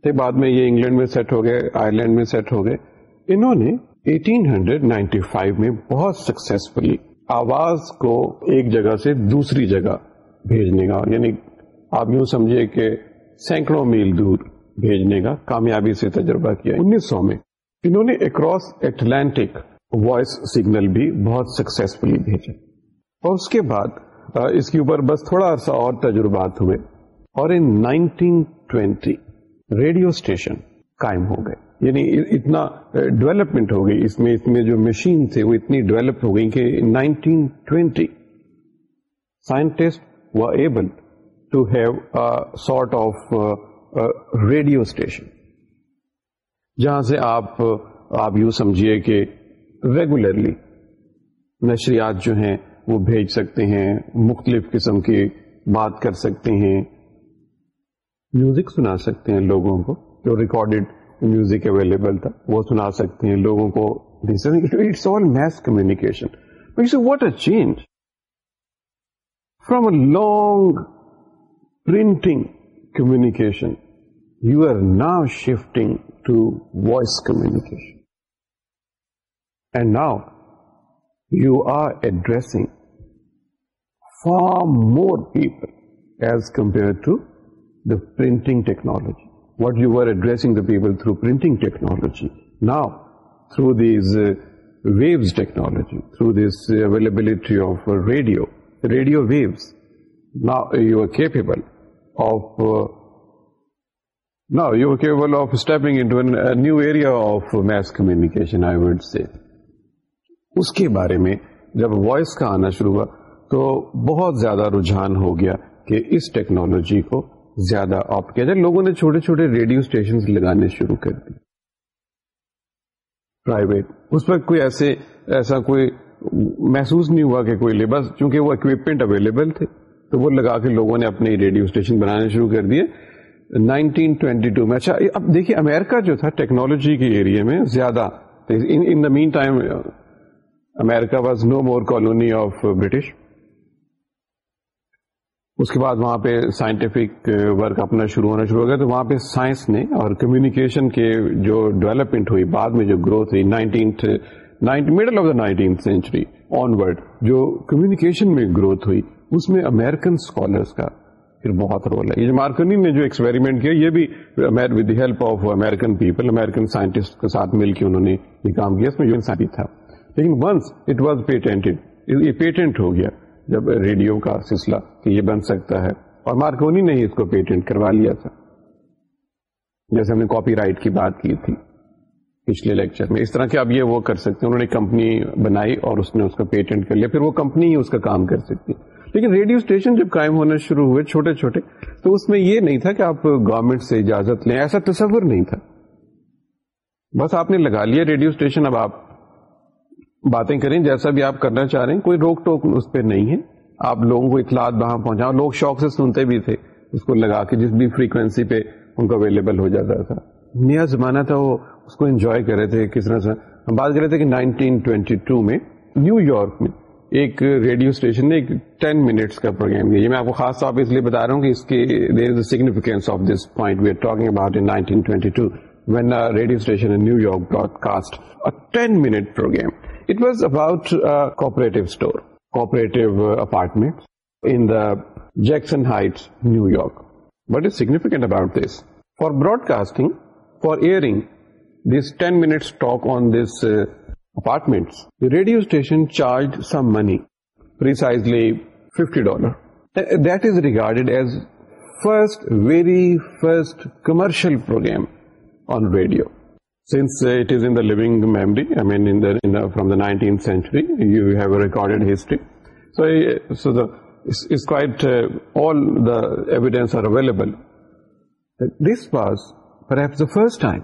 تھے بعد میں یہ انگلینڈ میں سیٹ ہو گئے آئرلینڈ میں سیٹ ہو گئے انہوں نے 1895 میں بہت سکسیسفلی آواز کو ایک جگہ سے دوسری جگہ بھیجنے گا یعنی آپ یوں سمجھے کہ سینکڑوں میل دور بھیجنے کا کامیابی سے تجربہ کیا انیس سو میں انہوں نے اکراس اٹلانٹک وائس سگنل بھی بہت سکسیسفلی بھیجا اور اس کے بعد اس کے اوپر بس تھوڑا سا اور تجربات ہوئے اور in nineteen twenty radio station قائم ہو گئے یعنی اتنا ڈیولپمنٹ ہو گئی اس میں اس میں جو تھے وہ اتنی ڈیولپ ہو گئی کہ scientist able to have sort of radio station جہاں سے آپ آپ یوں سمجھیے کہ ریگولرلی نشریات جو ہیں وہ بھیج سکتے ہیں مختلف قسم کی بات کر سکتے ہیں میوزک سنا سکتے ہیں لوگوں کو جو ریکارڈیڈ میوزک اویلیبل تھا وہ سنا سکتے ہیں لوگوں کو it's all mass communication what a change from a long printing communication, you are now shifting to voice communication. And now you are addressing far more people as compared to the printing technology. What you were addressing the people through printing technology, now through these uh, waves technology, through this availability of uh, radio, radio waves نا you ارپیبل جب voice کا آنا شروع ہوا تو بہت زیادہ رجحان ہو گیا کہ اس ٹیکنالوجی کو زیادہ آپ کیا جائے لوگوں نے چھوٹے چھوٹے ریڈیو اسٹیشن لگانے شروع کر دیے پرائیویٹ اس میں کوئی ایسے ایسا کوئی محسوس نہیں ہوا کہ کوئی لے بس چونکہ وہ اکوپمنٹ اویلیبل تھے تو وہ لگا کے لوگوں نے اپنے ریڈیو اسٹیشن بنانے شروع کر دیے میں اچھا اب دیکھیے امیرکا جو تھا ٹیکنالوجی کے ایریا میں زیادہ in the main time was no more colony of British اس کے بعد وہاں پہ سائنٹیفک ورک اپنا شروع ہونا شروع ہو گیا تو وہاں پہ سائنس نے اور کمیونیکیشن کے جو ڈیولپمنٹ ہوئی بعد میں جو گروتھ ہوئی nineteen middle of the nineteen century onward جو کمیونیکیشن میں گروتھ ہوئی اس میں امیرکن اسکالرس کا پھر بہت رول ہے یہ جو مارکنی نے جو ایکسپیریمنٹ کیا یہ بھی with the help of American people American scientist کے ساتھ مل کے انہوں نے یہ کام کیا اس میں یونسا بھی تھا لیکن ونس اٹ واز پیٹینٹڈ یہ پیٹنٹ ہو گیا جب ریڈیو کا سلسلہ کہ یہ بن سکتا ہے اور مارکونی نے ہی اس کو پیٹنٹ کروا لیا تھا جیسے ہم نے کاپی رائٹ کی بات کی تھی پچھلے لیکچر میں اس طرح کے آپ یہ وہ کر سکتے ہیں انہوں نے کمپنی بنائی اور اس اس نے کا پیٹنٹ کر لیا پھر وہ کمپنی ہی اس کا کام کر سکتی لیکن ریڈیو اسٹیشن جب قائم ہونا شروع ہوئے چھوٹے چھوٹے تو اس میں یہ نہیں تھا کہ آپ گورنمنٹ سے اجازت لیں ایسا تصور نہیں تھا بس آپ نے لگا لیا ریڈیو اسٹیشن اب آپ باتیں کریں جیسا بھی آپ کرنا چاہ رہے ہیں کوئی روک ٹوک اس پہ نہیں ہے آپ لوگوں کو اطلاعات وہاں پہنچا لوگ شوق سے سنتے بھی تھے اس کو لگا کے جس بھی فریکوینسی پہ ان کو اویلیبل ہو جاتا تھا نیا زمانہ تھا وہ اس کو انجوائے کر رہے تھے کس طرح سے ہم بات کر رہے تھے کہ نائنٹین ٹوئنٹی ٹو میں نیو یارک میں ایک ریڈیو اسٹیشن نے ایک ٹین منٹس کا پروگرام کیا یہ میں آپ کو خاص طور پہ اس لیے بتا رہا ہوں کہ اس there is significance of this point we are آرٹینٹی to when radio station New York broadcast ten minute programme it was about cooperative store cooperative apartment in the Jackson Heights New York what is significant about this for broadcasting for airing this 10 minutes talk on this uh, apartments, the radio station charged some money, precisely $50. Uh, that is regarded as very first commercial program on radio. Since uh, it is in the living memory, I mean from the 19th century, you have a recorded history. So it's quite, all the evidence are available. This was perhaps the first time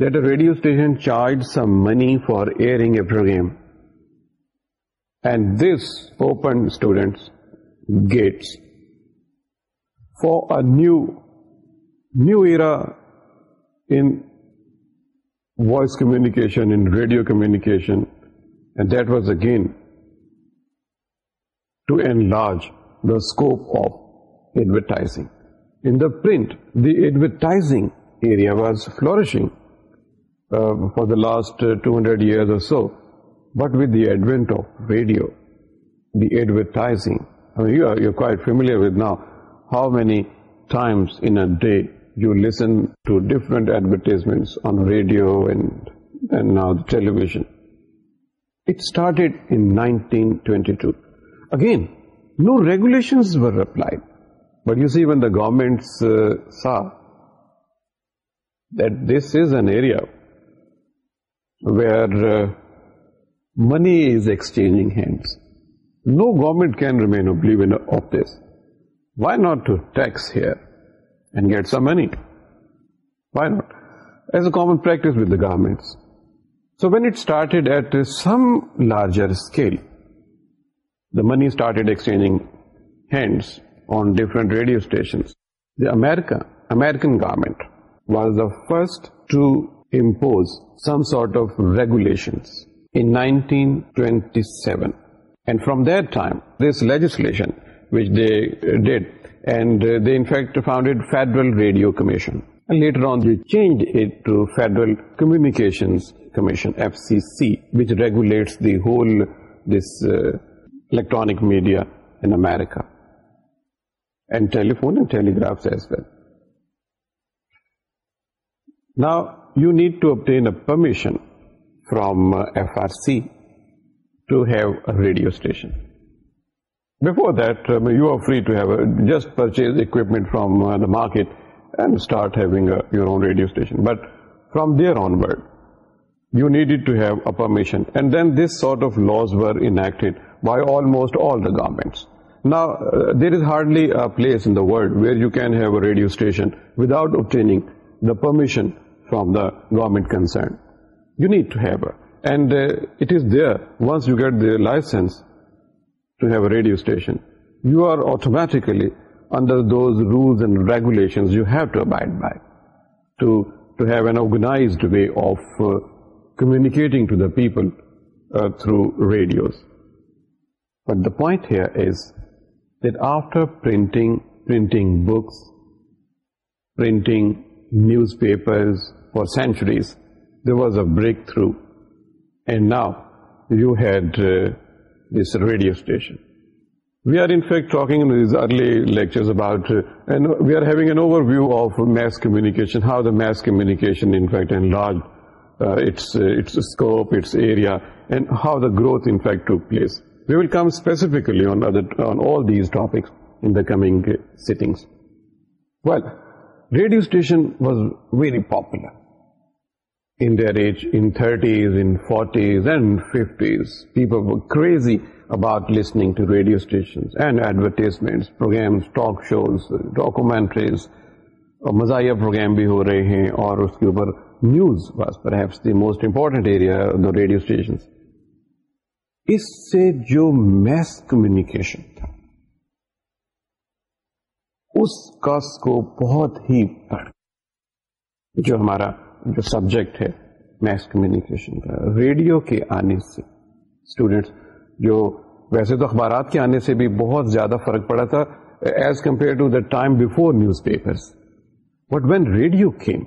that a radio station charged some money for airing a program. And this opened, students, gates for a new era in voice communication, in radio communication, and that was again to enlarge the scope of advertising. In the print, the advertising area was flourishing for the last two hundred year so but the advent of radio the advertising you are یوائٹ on radio too again no regulation but you see when the government saw this is an area where uh, money is exchanging hands. No government can remain oblivious of this. Why not to tax here and get some money? Why not? As a common practice with the governments. So when it started at some larger scale, the money started exchanging hands on different radio stations. The American government was the first to impose some sort of regulation radio commission کمیکنس کمیشنٹ the whole this electronic میڈیاکاڈ telephone نا you need to obtain a permission from FRC to have a radio station. Before that, um, you are free to have just purchase equipment from uh, the market and start having your own radio station. But from there onward, you needed to have a permission. And then this sort of laws were enacted by almost all the governments. Now, uh, there is hardly a place in the world where you can have a radio station without obtaining the permission from the government concerned. You need to have a, and uh, it is there, once you get the license to have a radio station, you are automatically under those rules and regulations you have to abide by, to have an organized way of uh, communicating to the people uh, through radios. But the point here is that after printing books, printing newspapers, for centuries the was a breakthrough and now you had radio we are fact talk early and how the growth well radio was very popular reach in thirties in forties and fifties people crazy about listening to radio اسٹیشنٹریز مزاحیہ programme بھی ہو رہے ہیں اور اس کے اوپر news the most important area radio station اس سے جو میس کمیکیشن تھا اس کاسٹ کو بہت ہی جو ہمارا جو سبجیکٹ ہے میس کمیونیکیشن کا ریڈیو کے آنے سے اسٹوڈینٹس جو ویسے تو اخبارات کے آنے سے بھی بہت زیادہ فرق پڑا تھا as compare to the time before newspaper but when radio came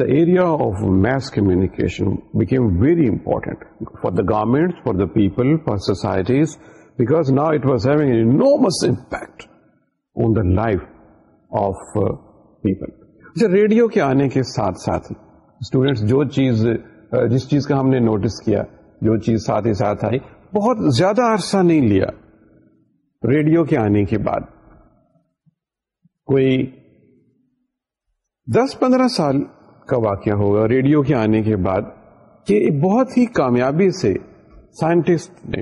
the area of mass communication became very important for the government for the people for societies because now it was having enormous impact on the life of people اچھا radio کے آنے کے ساتھ ساتھ students جو چیز جس چیز کا ہم نے نوٹس کیا جو چیز ساتھ ہی ساتھ آئی بہت زیادہ عرصہ نہیں لیا ریڈیو کے آنے کے بعد کوئی دس پندرہ سال کا واقعہ ہوگا ریڈیو کے آنے کے بعد کہ بہت ہی کامیابی سے سائنٹسٹ نے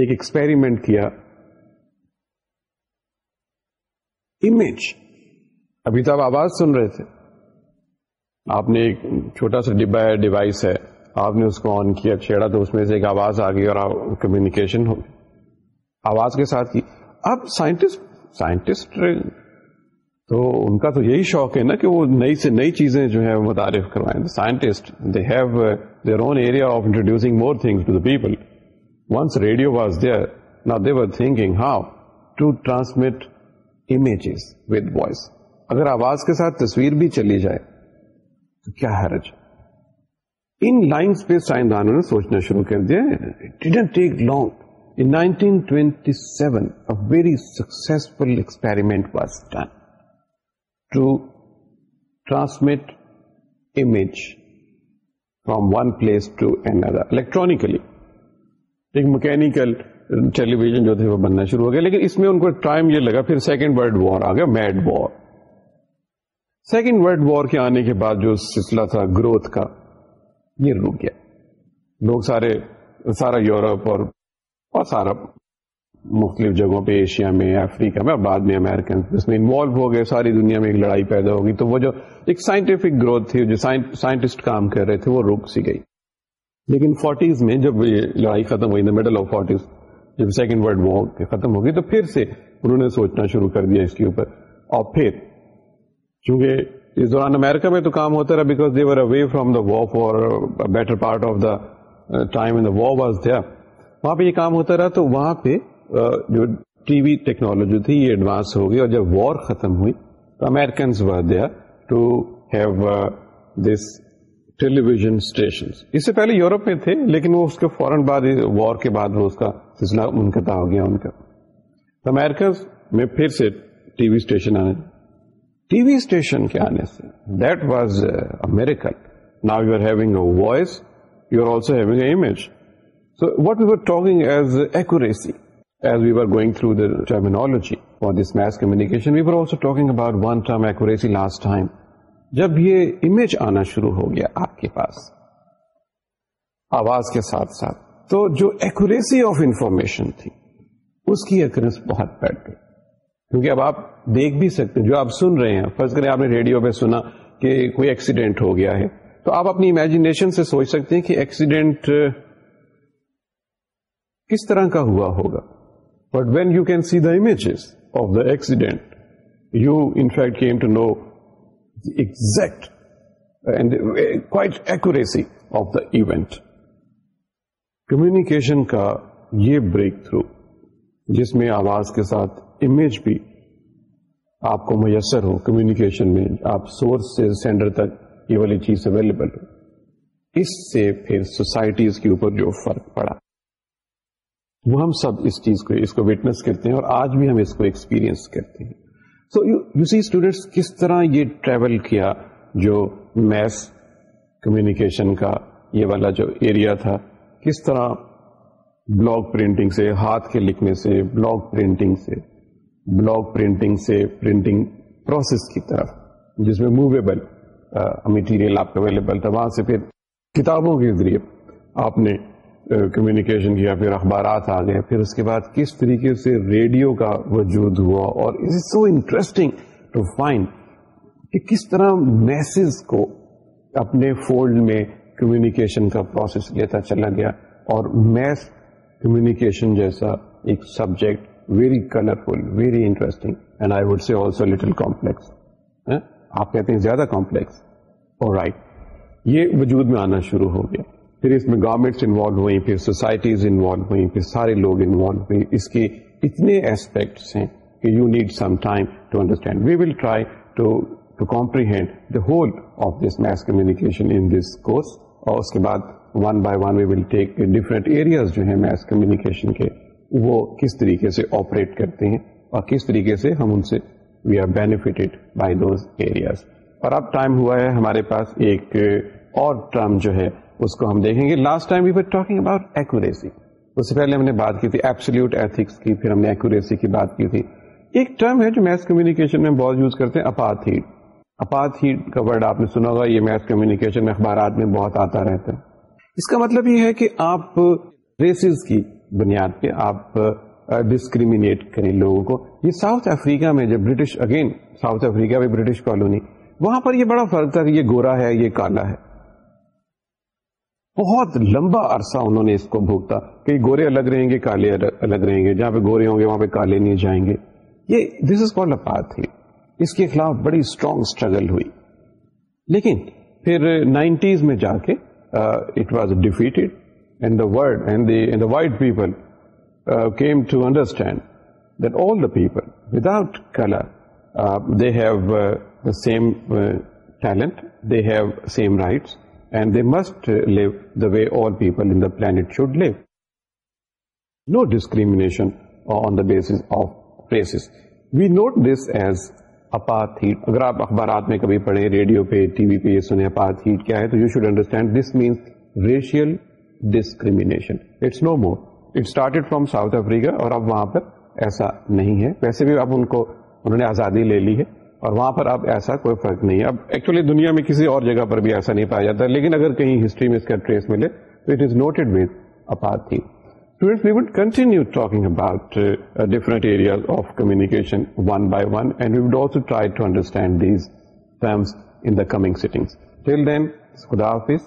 ایک ایکسپیریمنٹ کیا امیج ابھی تو آپ آواز سن رہے تھے آپ نے ایک چھوٹا سا ڈبا ہے ڈیوائس ہے آپ نے اس کو آن کیا چھیڑا تو اس میں سے ایک آواز آ گئی اور کمیونیکیشن ہو گئی آواز کے ساتھ کی اب سائنٹسٹ سائنٹسٹ تو ان کا تو یہی شوق ہے نا کہ وہ نئی سے نئی چیزیں جو ہیں متعارف کروائیں scientist they have their own area of introducing more thing once radio was there نا they were thinking how to transmit images with voice اگر آواز کے ساتھ تصویر بھی چلی جائے تو کیا حرج ان لائنس پہ سائنسدانوں نے سوچنا شروع کر دیا take long In 1927, a very successful experiment was done to transmit image from one place to another, electronically. A mechanical television was made, but in this time, there was a time, then the second world war, a mad war. Second world war کے آنے کے بعد جو سلسلہ تھا growth کا یہ رک گیا لوگ سارے سارا یورپ اور سارا مختلف جگہوں پہ ایشیا میں افریقہ میں اور بعد میں امیرکن اس میں انوالو ہو گئے ساری دنیا میں ایک لڑائی پیدا ہوگی تو وہ جو ایک سائنٹیفک گروتھ تھی جو سائنٹسٹ کام کر رہے تھے وہ رک سی گئی لیکن فورٹیز میں جب یہ لڑائی ختم ہوئی میڈل آف فورٹیز جب سیکنڈ ورلڈ وار ختم ہو گئی تو پھر سے انہوں نے سوچنا شروع کر دیا اس کے اوپر اور پھر کیونکہ اس دوران امیرکا میں تو کام ہوتا رہا because were away from the war better part of the time was دیا وہاں پہ یہ کام ہوتا رہا تو وہاں پہ uh, جو ٹی وی ٹیکنالوجی تھی یہ ایڈوانس ہو گئی اور جب وار ختم ہوئی تو امیرکنز ور دیا to have this television station اس سے پہلے یورپ میں تھے لیکن وہ اس کے فوراً بعد وار کے بعد وہ اس کا سلسلہ منقطع ہو گیا ان کا امیرکن میں پھر سے ٹی وی اسٹیشن آنے ٹی وی اسٹیشن کے آنے سے that was American now you are having a voice you are also having a image so what you are talking as accuracy as we are going through the terminology for this mass communication we are also talking about one term accuracy last time جب یہ image آنا شروع ہو گیا آپ کے پاس آواز کے ساتھ ساتھ تو جو ایکوریسی آف انفارمیشن تھی اس کی اکرنس بہت بیٹھ گئی کیونکہ اب آپ دیکھ بھی سکتے جو آپ سن رہے ہیں فرض کریں آپ نے ریڈیو پہ سنا کہ کوئی ایکسیڈینٹ ہو گیا ہے تو آپ اپنی امیجنیشن سے سوچ سکتے ہیں کہ ایکسیڈینٹ کس طرح کا ہوا ہوگا but when you can see the images of the accident you in fact accuracy of the event communication کا یہ بریک تھرو جس میں آواز کے ساتھ امیج بھی آپ کو میسر ہو کمیونیکیشن میں آپ سورس سے سینڈر تک یہ والی چیز اویلیبل ہو اس سے پھر سوسائٹیز کے اوپر جو فرق پڑا وہ ہم سب اس چیز کو اس کو وٹنس کرتے ہیں اور آج بھی ہم اس کو ایکسپیرینس کرتے ہیں سو یو سی اسٹوڈینٹس کس طرح یہ ٹریول کیا جو میس کمیونیکیشن کا یہ والا جو ایریا تھا کس طرح بلاگ پرنٹنگ سے ہاتھ کے لکھنے سے بلاگ پرنٹنگ سے بلاک پرنٹنگ سے پرنٹنگ پروسیس کی طرف جس میں موویبل مٹیریل آپ کا اویلیبل تھا وہاں سے پھر کتابوں کے ذریعے آپ نے کمیونیکیشن کیا پھر اخبارات آ گئے پھر اس کے بعد کس طریقے سے ریڈیو کا وجود ہوا اور it is so interesting to find کہ کس طرح میسز کو اپنے فولڈ میں کمیونیکیشن کا پروسیس لیتا چلا گیا اور میس کمیونیکیشن جیسا ایک subject very colourful very interesting and I would say also little complex آپ کہتے ہیں زیادہ کمپلیکس اور رائٹ یہ وجود میں آنا شروع ہو گیا پھر اس میں گورمنٹس انوالو ہوئیں پھر سوسائٹیز انوالو ہوئیں پھر سارے لوگ انوالو ہوئے اس کے اتنے ایسپیکٹس ہیں کہ you need some time to understand we will try to to comprehend the whole of this mass communication in this course اور اس کے بعد one by one we will take different areas جو ہیں میس کمیونیکیشن کے وہ کس طریقے سے آپریٹ کرتے ہیں اور کس طریقے سے ہم ان سے we are benefited by those areas اور اب ٹائم ہوا ہے ہمارے پاس ایک اور ٹرم جو ہے اس کو ہم دیکھیں گے last time talking about accuracy اس سے پہلے ہم نے بات کی تھی ایپسلیوٹ ایتھکس کی پھر ہم نے ایکوریسی کی بات کی تھی ایک ٹرم ہے جو میتھ کمیونیکیشن میں بہت یوز کرتے ہیں اپات ہیڈ اپات ہیڈ کا ورڈ آپ نے سنا ہوگا یہ میتھ کمیونیکیشن میں اخبارات میں بہت آتا رہتا ہے اس کا مطلب یہ ہے کہ آپ ریسز کی بنیاد پہ آپ ڈسکریمنیٹ کریں لوگوں کو یہ ساؤتھ افریقہ میں جب برٹش اگین ساؤتھ افریقہ میں برٹش کالونی وہاں پر یہ بڑا فرق تھا کہ یہ گورا ہے یہ کالا ہے بہت لمبا عرصہ انہوں نے اس کو بھوکتا کہ گورے الگ رہیں گے کالے الگ رہیں گے جہاں پہ گورے ہوں گے وہاں پہ کالے نہیں جائیں گے یہ دس از کال اپات اس کے خلاف بڑی اسٹرانگ اسٹرگل ہوئی لیکن پھر نائنٹیز میں جا کے it was defeated white people came to understand دل the people without colour they have same talent they have same rights and they must live the way all people planet should live no discrimination on the basis of place we note this as apartheid اگر آپ اخبارات میں کبھی پڑھیں radio پہ T V پہ سنیں اپار ہے تو you should understand this means racial discrimination it's no more it started from South Africa اور اب وہاں پر ایسا نہیں ہے ویسے بھی اب ان کو انہوں نے آزادی لے لی ہے اور وہاں پر اب ایسا کوئی فرق نہیں ہے اب ایکچولی دنیا میں کسی اور جگہ پر بھی ایسا نہیں پایا جاتا لیکن اگر کہیں ہسٹری میں اس کا ٹریس ملے تو it is noted talking about different area one by one and we would also try to understand these انگ سیٹنگ